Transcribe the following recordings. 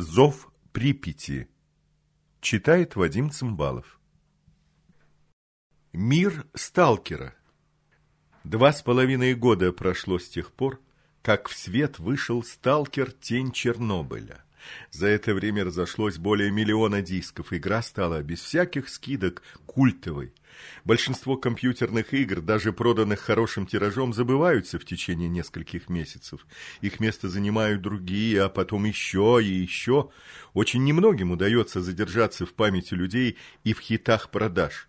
Зов Припяти. Читает Вадим Цымбалов. Мир сталкера. Два с половиной года прошло с тех пор, как в свет вышел сталкер «Тень Чернобыля». За это время разошлось более миллиона дисков. Игра стала без всяких скидок культовой. Большинство компьютерных игр, даже проданных хорошим тиражом, забываются в течение нескольких месяцев. Их место занимают другие, а потом еще и еще. Очень немногим удается задержаться в памяти людей и в хитах продаж.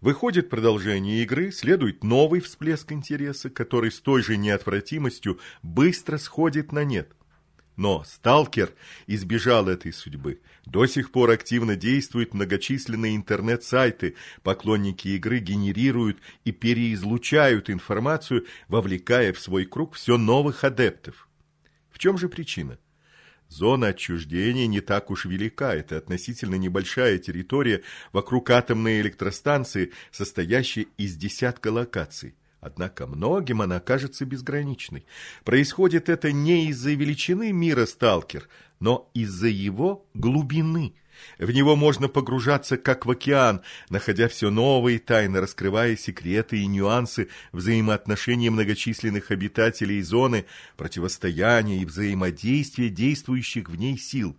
Выходит продолжение игры, следует новый всплеск интереса, который с той же неотвратимостью быстро сходит на нет. Но «Сталкер» избежал этой судьбы. До сих пор активно действуют многочисленные интернет-сайты. Поклонники игры генерируют и переизлучают информацию, вовлекая в свой круг все новых адептов. В чем же причина? Зона отчуждения не так уж велика. Это относительно небольшая территория вокруг атомной электростанции, состоящей из десятка локаций. Однако многим она кажется безграничной. Происходит это не из-за величины мира сталкер, но из-за его глубины. В него можно погружаться, как в океан, находя все новые тайны, раскрывая секреты и нюансы взаимоотношений многочисленных обитателей зоны, противостояния и взаимодействия действующих в ней сил.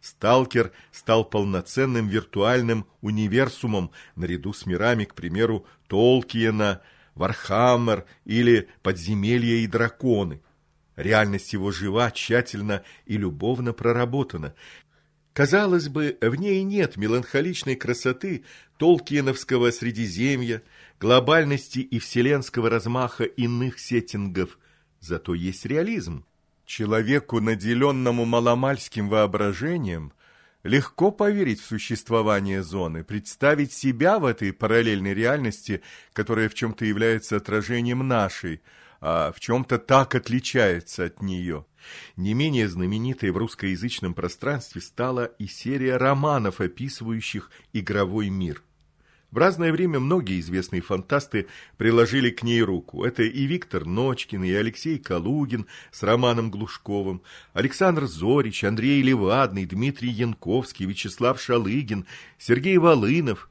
Сталкер стал полноценным виртуальным универсумом наряду с мирами, к примеру, Толкиена – Вархаммер или Подземелья и драконы. Реальность его жива, тщательно и любовно проработана. Казалось бы, в ней нет меланхоличной красоты Толкиеновского Средиземья, глобальности и вселенского размаха иных сеттингов, зато есть реализм. Человеку, наделенному маломальским воображением, Легко поверить в существование зоны, представить себя в этой параллельной реальности, которая в чем-то является отражением нашей, а в чем-то так отличается от нее. Не менее знаменитой в русскоязычном пространстве стала и серия романов, описывающих игровой мир – в разное время многие известные фантасты приложили к ней руку. Это и Виктор Ночкин, и Алексей Калугин с Романом Глушковым, Александр Зорич, Андрей Левадный, Дмитрий Янковский, Вячеслав Шалыгин, Сергей Волынов.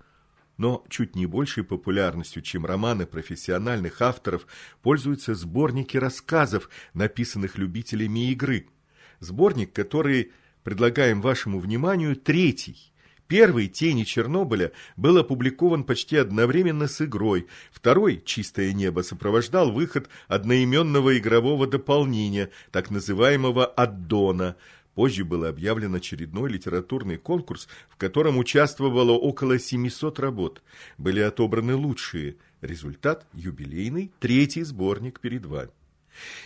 Но чуть не большей популярностью, чем романы профессиональных авторов, пользуются сборники рассказов, написанных любителями игры. Сборник, который предлагаем вашему вниманию, третий – Первый «Тени Чернобыля» был опубликован почти одновременно с игрой. Второй «Чистое небо» сопровождал выход одноименного игрового дополнения, так называемого «Аддона». Позже был объявлен очередной литературный конкурс, в котором участвовало около 700 работ. Были отобраны лучшие. Результат – юбилейный третий сборник перед вами.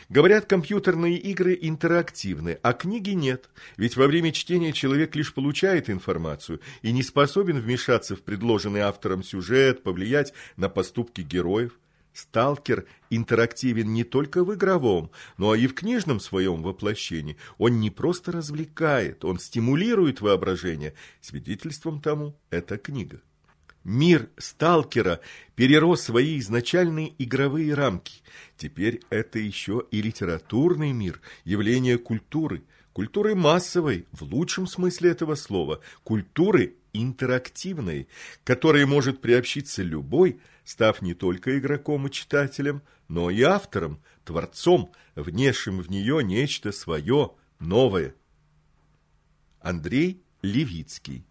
Говорят, компьютерные игры интерактивны, а книги нет, ведь во время чтения человек лишь получает информацию и не способен вмешаться в предложенный автором сюжет, повлиять на поступки героев. Сталкер интерактивен не только в игровом, но и в книжном своем воплощении. Он не просто развлекает, он стимулирует воображение. Свидетельством тому эта книга. Мир сталкера перерос свои изначальные игровые рамки. Теперь это еще и литературный мир, явление культуры. Культуры массовой, в лучшем смысле этого слова, культуры интерактивной, которой может приобщиться любой, став не только игроком и читателем, но и автором, творцом, внесшим в нее нечто свое, новое. Андрей Левицкий